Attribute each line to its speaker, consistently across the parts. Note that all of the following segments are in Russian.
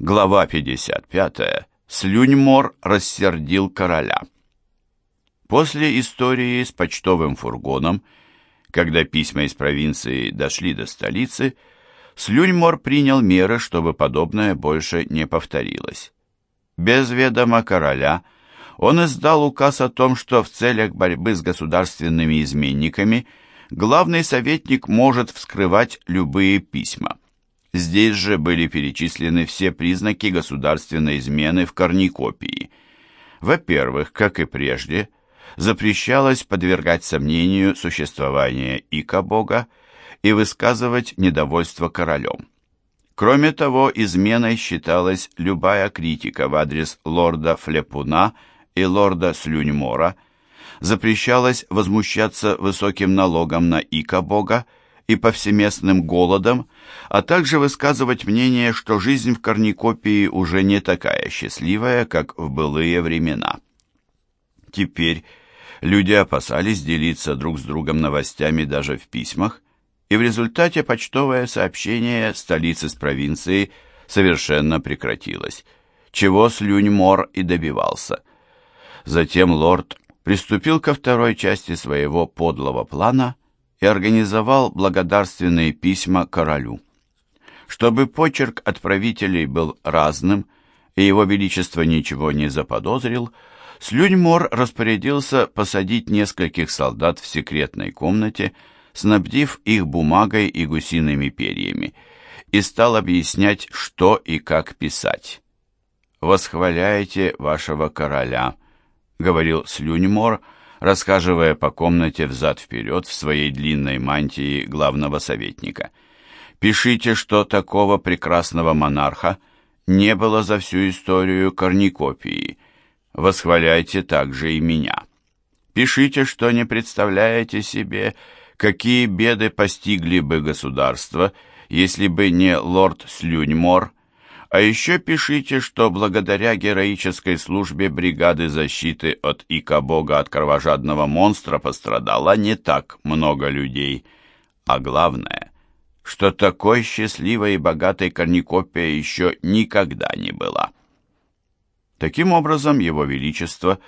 Speaker 1: Глава 55. Слюньмор рассердил короля. После истории с почтовым фургоном, когда письма из провинции дошли до столицы, Слюньмор принял меры, чтобы подобное больше не повторилось. Без ведома короля он издал указ о том, что в целях борьбы с государственными изменниками главный советник может вскрывать любые письма. Здесь же были перечислены все признаки государственной измены в корникопии. Во-первых, как и прежде, запрещалось подвергать сомнению существование Ика-бога и высказывать недовольство королем. Кроме того, изменой считалась любая критика в адрес лорда Флепуна и лорда Слюньмора, запрещалось возмущаться высоким налогом на Ика-бога и повсеместным голодом, а также высказывать мнение, что жизнь в корникопии уже не такая счастливая, как в былые времена. Теперь люди опасались делиться друг с другом новостями даже в письмах, и в результате почтовое сообщение столицы с провинцией совершенно прекратилось, чего Слюньмор и добивался. Затем лорд приступил ко второй части своего подлого плана – и организовал благодарственные письма королю. Чтобы почерк отправителей был разным, и его величество ничего не заподозрил, Слюньмор распорядился посадить нескольких солдат в секретной комнате, снабдив их бумагой и гусиными перьями, и стал объяснять, что и как писать. «Восхваляйте вашего короля», — говорил Слюньмор, — расхаживая по комнате взад-вперед в своей длинной мантии главного советника. «Пишите, что такого прекрасного монарха не было за всю историю корникопии. Восхваляйте также и меня. Пишите, что не представляете себе, какие беды постигли бы государство, если бы не лорд Слюньмор, а еще пишите, что благодаря героической службе бригады защиты от Ика-бога от кровожадного монстра пострадало не так много людей. А главное, что такой счастливой и богатой корникопия еще никогда не была. Таким образом, его величество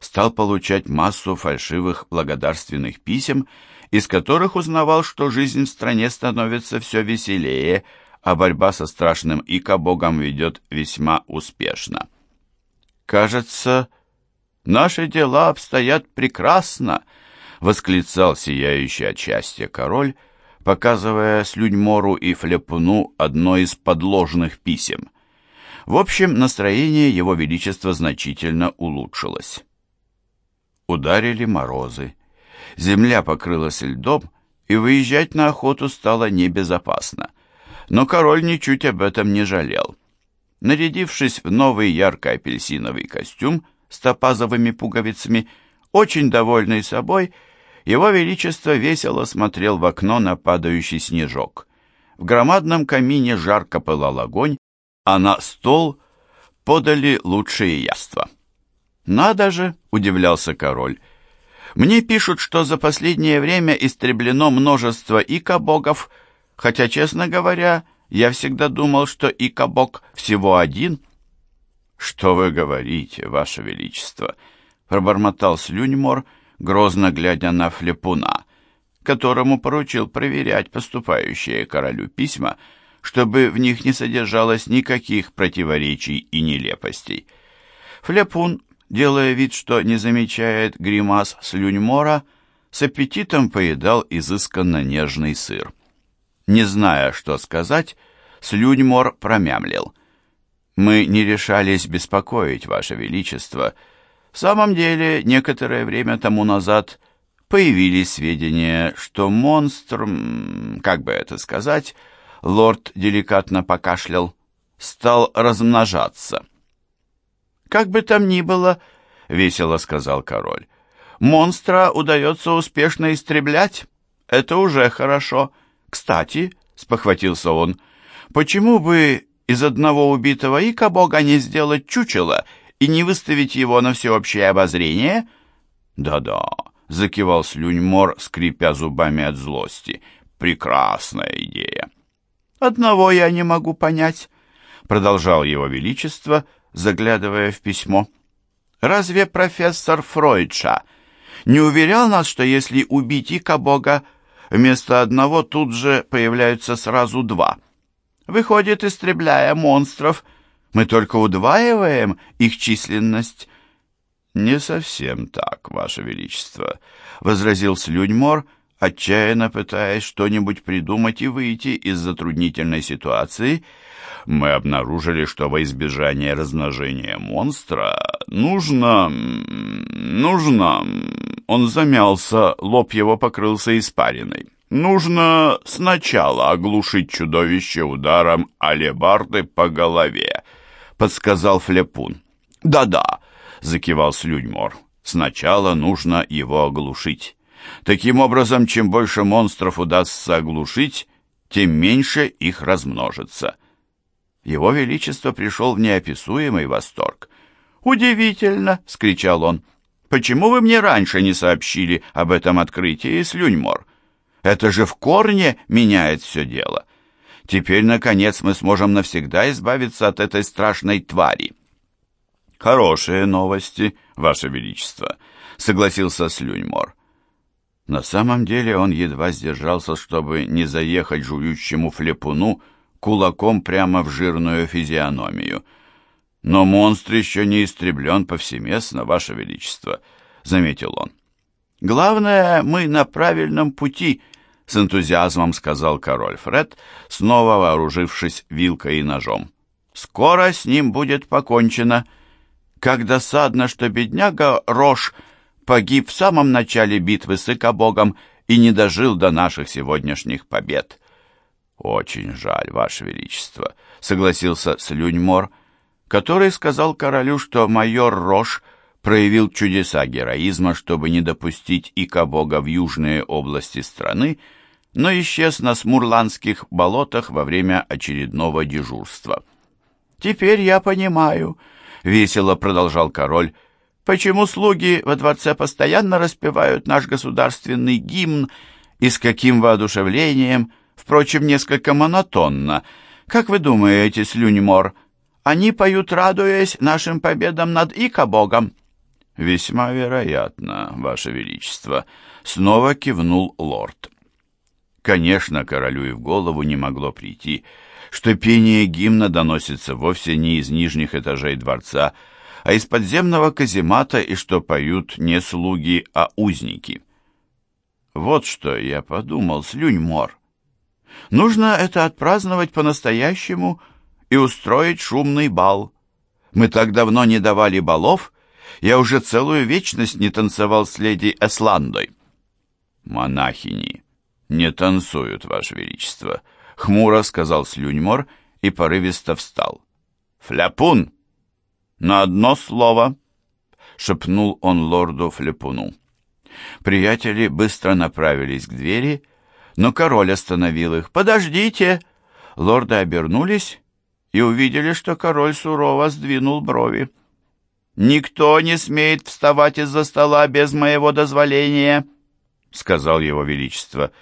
Speaker 1: стал получать массу фальшивых благодарственных писем, из которых узнавал, что жизнь в стране становится все веселее, а борьба со страшным Ика-богом ведет весьма успешно. «Кажется, наши дела обстоят прекрасно», — восклицал сияющий от счастья король, показывая Слюньмору и Флепуну одно из подложных писем. В общем, настроение его величества значительно улучшилось. Ударили морозы. Земля покрылась льдом, и выезжать на охоту стало небезопасно. Но король ничуть об этом не жалел. Нарядившись в новый ярко-апельсиновый костюм с топазовыми пуговицами, очень довольный собой, его величество весело смотрел в окно на падающий снежок. В громадном камине жарко пылал огонь, а на стол подали лучшие яства. «Надо же!» — удивлялся король. «Мне пишут, что за последнее время истреблено множество икобогов, хотя, честно говоря, я всегда думал, что и кабок всего один». «Что вы говорите, ваше величество?» — пробормотал Слюньмор, грозно глядя на Флепуна, которому поручил проверять поступающие королю письма, чтобы в них не содержалось никаких противоречий и нелепостей. Флепун, делая вид, что не замечает гримас Слюньмора, с аппетитом поедал изысканно нежный сыр. Не зная, что сказать, Слюньмор промямлил. «Мы не решались беспокоить, Ваше Величество. В самом деле, некоторое время тому назад появились сведения, что монстр, как бы это сказать, лорд деликатно покашлял, стал размножаться». «Как бы там ни было», — весело сказал король, — «монстра удается успешно истреблять. Это уже хорошо». «Кстати», — спохватился он, — «почему бы из одного убитого ика бога не сделать чучело и не выставить его на всеобщее обозрение?» «Да-да», — закивал Слюньмор, скрипя зубами от злости, — «прекрасная идея». «Одного я не могу понять. продолжал его величество, заглядывая в письмо. «Разве профессор Фройдша не уверял нас, что если убить Ика Бога, вместо одного тут же появляются сразу два? Выходит, истребляя монстров, мы только удваиваем их численность». «Не совсем так, Ваше Величество», — возразил Слюньмор, отчаянно пытаясь что-нибудь придумать и выйти из затруднительной ситуации, мы обнаружили, что во избежание размножения монстра нужно... нужно... Он замялся, лоб его покрылся испариной. Нужно сначала оглушить чудовище ударом алебарды по голове, подсказал Флепун. Да-да, закивал Слюдьмор. Сначала нужно его оглушить. Таким образом, чем больше монстров удастся оглушить, тем меньше их размножится. Его Величество пришел в неописуемый восторг. «Удивительно!» — скричал он. «Почему вы мне раньше не сообщили об этом открытии, Слюньмор? Это же в корне меняет все дело. Теперь, наконец, мы сможем навсегда избавиться от этой страшной твари». «Хорошие новости, Ваше Величество», — согласился Слюньмор. На самом деле он едва сдержался, чтобы не заехать жующему флепуну кулаком прямо в жирную физиономию. «Но монстр еще не истреблен повсеместно, Ваше Величество», — заметил он. «Главное, мы на правильном пути», — с энтузиазмом сказал король Фред, снова вооружившись вилкой и ножом. «Скоро с ним будет покончено. Как досадно, что бедняга Рош погиб в самом начале битвы с Икобогом и не дожил до наших сегодняшних побед». «Очень жаль, Ваше Величество», — согласился Слюньмор, который сказал королю, что майор Рош проявил чудеса героизма, чтобы не допустить Ика-бога в южные области страны, но исчез на Смурландских болотах во время очередного дежурства. «Теперь я понимаю», — весело продолжал король, «почему слуги во дворце постоянно распевают наш государственный гимн и с каким воодушевлением впрочем, несколько монотонно. Как вы думаете, Слюньмор, они поют, радуясь нашим победам над Икобогом?» «Весьма вероятно, Ваше Величество», — снова кивнул лорд. Конечно, королю и в голову не могло прийти, что пение гимна доносится вовсе не из нижних этажей дворца, а из подземного каземата, и что поют не слуги, а узники. Вот что я подумал, Слюньмор. Нужно это отпраздновать по-настоящему и устроить шумный бал. Мы так давно не давали балов, я уже целую вечность не танцевал с леди Эсландой. Монахини не танцуют, Ваше Величество, хмуро сказал Слюньмор и порывисто встал. Фляпун! На одно слово! шепнул он лорду Фляпуну. Приятели быстро направились к двери, но король остановил их. «Подождите!» Лорды обернулись и увидели, что король сурово сдвинул брови. «Никто не смеет вставать из-за стола без моего дозволения», — сказал его величество.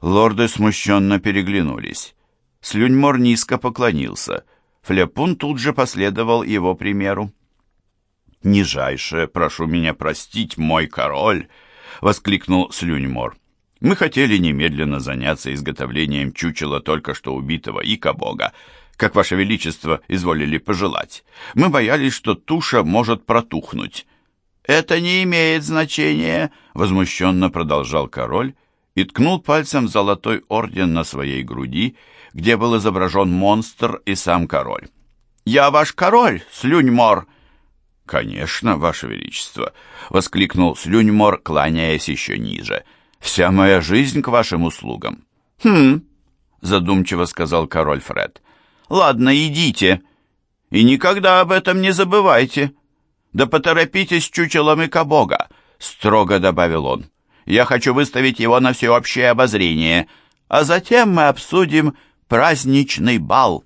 Speaker 1: Лорды смущенно переглянулись. Слюньмор низко поклонился. Фляпун тут же последовал его примеру. «Нижайше прошу меня простить, мой король!» — воскликнул Слюньмор. Мы хотели немедленно заняться изготовлением чучела только что убитого ика-бога, как Ваше Величество изволили пожелать. Мы боялись, что туша может протухнуть. «Это не имеет значения», — возмущенно продолжал король и ткнул пальцем золотой орден на своей груди, где был изображен монстр и сам король. «Я ваш король, Слюньмор!» «Конечно, Ваше Величество!» — воскликнул Слюньмор, кланяясь еще ниже — Вся моя жизнь к вашим услугам. Хм, задумчиво сказал король Фред. Ладно, идите. И никогда об этом не забывайте. Да поторопитесь с чучелом и кабога, строго добавил он. Я хочу выставить его на всеобщее обозрение, а затем мы обсудим праздничный бал.